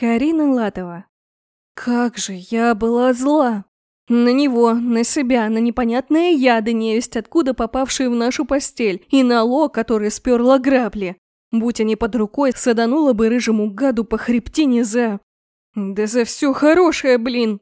Карина Латова. Как же я была зла! На него, на себя, на непонятные яды невесть, откуда попавшие в нашу постель, и на Ло, который сперла грабли. Будь они под рукой, саданула бы рыжему гаду по хребтине за... Да за все хорошее, блин!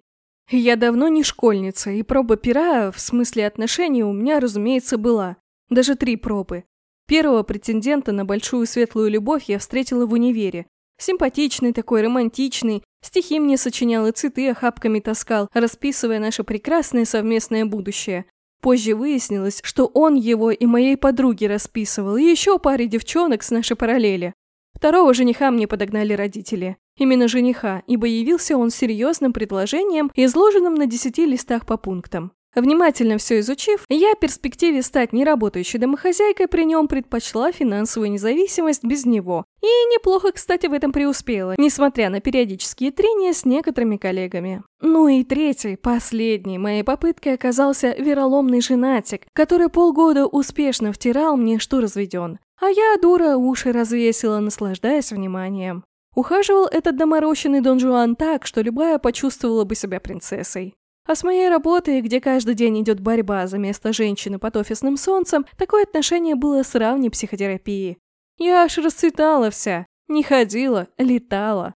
Я давно не школьница, и проба пера, в смысле отношений, у меня, разумеется, была. Даже три пробы. Первого претендента на большую светлую любовь я встретила в универе. Симпатичный такой, романтичный, стихи мне сочинял и цветы охапками таскал, расписывая наше прекрасное совместное будущее. Позже выяснилось, что он его и моей подруге расписывал, и еще паре девчонок с нашей параллели. Второго жениха мне подогнали родители. Именно жениха, ибо явился он серьезным предложением, изложенным на десяти листах по пунктам. Внимательно все изучив, я в перспективе стать неработающей домохозяйкой при нем предпочла финансовую независимость без него. И неплохо, кстати, в этом преуспела, несмотря на периодические трения с некоторыми коллегами. Ну и третий, последний, моей попыткой оказался вероломный женатик, который полгода успешно втирал мне, что разведен. А я, дура, уши развесила, наслаждаясь вниманием. Ухаживал этот доморощенный Дон Жуан так, что любая почувствовала бы себя принцессой. А с моей работой, где каждый день идет борьба за место женщины под офисным солнцем, такое отношение было сравни психотерапии. Я аж расцветала вся, не ходила, летала.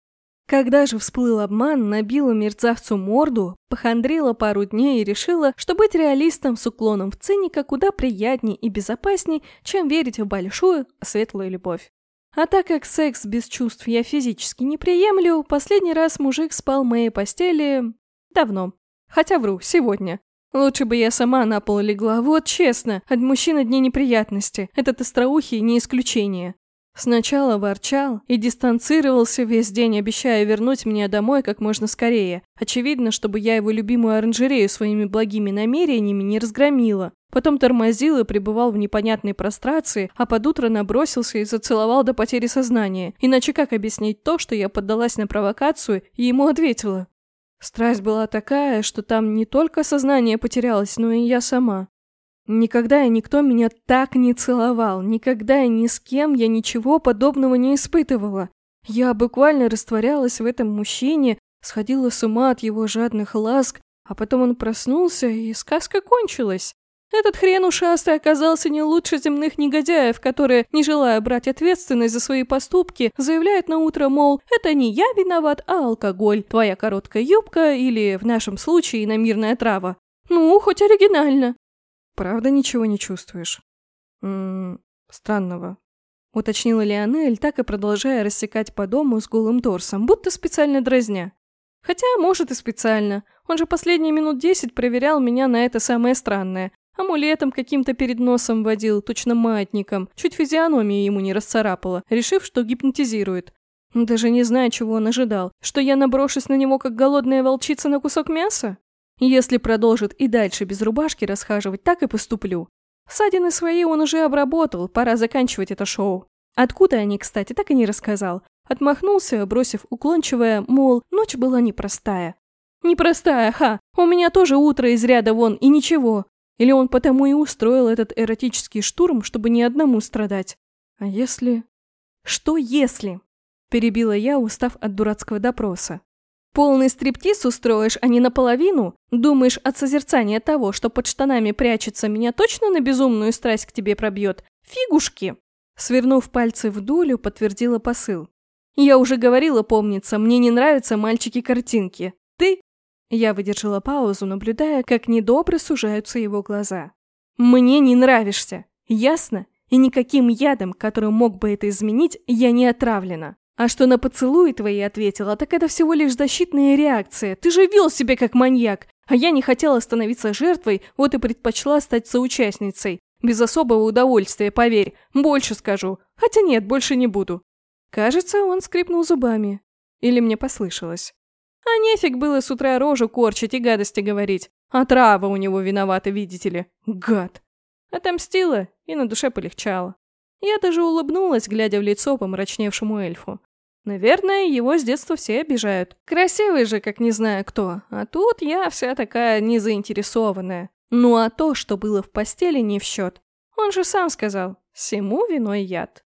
Когда же всплыл обман, набила мерзавцу морду, похандрила пару дней и решила, что быть реалистом с уклоном в циника куда приятнее и безопасней, чем верить в большую, светлую любовь. А так как секс без чувств я физически не приемлю, последний раз мужик спал в моей постели... давно. Хотя вру, сегодня. Лучше бы я сама на пол легла, вот честно. От мужчин одни неприятности. Этот остроухий не исключение. Сначала ворчал и дистанцировался весь день, обещая вернуть меня домой как можно скорее. Очевидно, чтобы я его любимую оранжерею своими благими намерениями не разгромила. Потом тормозил и пребывал в непонятной прострации, а под утро набросился и зацеловал до потери сознания. Иначе как объяснить то, что я поддалась на провокацию и ему ответила? Страсть была такая, что там не только сознание потерялось, но и я сама. Никогда и никто меня так не целовал, никогда и ни с кем я ничего подобного не испытывала. Я буквально растворялась в этом мужчине, сходила с ума от его жадных ласк, а потом он проснулся, и сказка кончилась. Этот хрен ушастый оказался не лучше земных негодяев, которые, не желая брать ответственность за свои поступки, заявляют на утро, мол, это не я виноват, а алкоголь, твоя короткая юбка или, в нашем случае, иномирная трава. Ну, хоть оригинально. Правда ничего не чувствуешь? Ммм, странного. Уточнила Леонель, так и продолжая рассекать по дому с голым торсом, будто специально дразня. Хотя, может, и специально. Он же последние минут десять проверял меня на это самое странное. Амулетом каким-то перед носом водил, точно маятником. Чуть физиономию ему не расцарапала, решив, что гипнотизирует. Даже не знаю, чего он ожидал. Что я наброшусь на него, как голодная волчица на кусок мяса? Если продолжит и дальше без рубашки расхаживать, так и поступлю. Ссадины свои он уже обработал, пора заканчивать это шоу. Откуда они, кстати, так и не рассказал. Отмахнулся, бросив уклончивое, мол, ночь была непростая. Непростая, ха, у меня тоже утро из ряда вон, и ничего. Или он потому и устроил этот эротический штурм, чтобы ни одному страдать? А если... Что если? Перебила я, устав от дурацкого допроса. Полный стриптиз устроишь, а не наполовину? Думаешь, от созерцания того, что под штанами прячется, меня точно на безумную страсть к тебе пробьет? Фигушки!» Свернув пальцы в дулю, подтвердила посыл. «Я уже говорила, помнится, мне не нравятся мальчики-картинки. Ты я выдержала паузу, наблюдая, как недобро сужаются его глаза. «Мне не нравишься, ясно? И никаким ядом, который мог бы это изменить, я не отравлена. А что на поцелуи твои ответила, так это всего лишь защитная реакция. Ты же вел себя как маньяк, а я не хотела становиться жертвой, вот и предпочла стать соучастницей. Без особого удовольствия, поверь. Больше скажу. Хотя нет, больше не буду». Кажется, он скрипнул зубами. Или мне послышалось. А нефиг было с утра рожу корчить и гадости говорить. А трава у него виновата, видите ли. Гад. Отомстила, и на душе полегчало. Я даже улыбнулась, глядя в лицо помрачневшему эльфу. Наверное, его с детства все обижают. Красивый же, как не знаю кто. А тут я вся такая незаинтересованная. Ну а то, что было в постели, не в счет. Он же сам сказал, всему виной яд.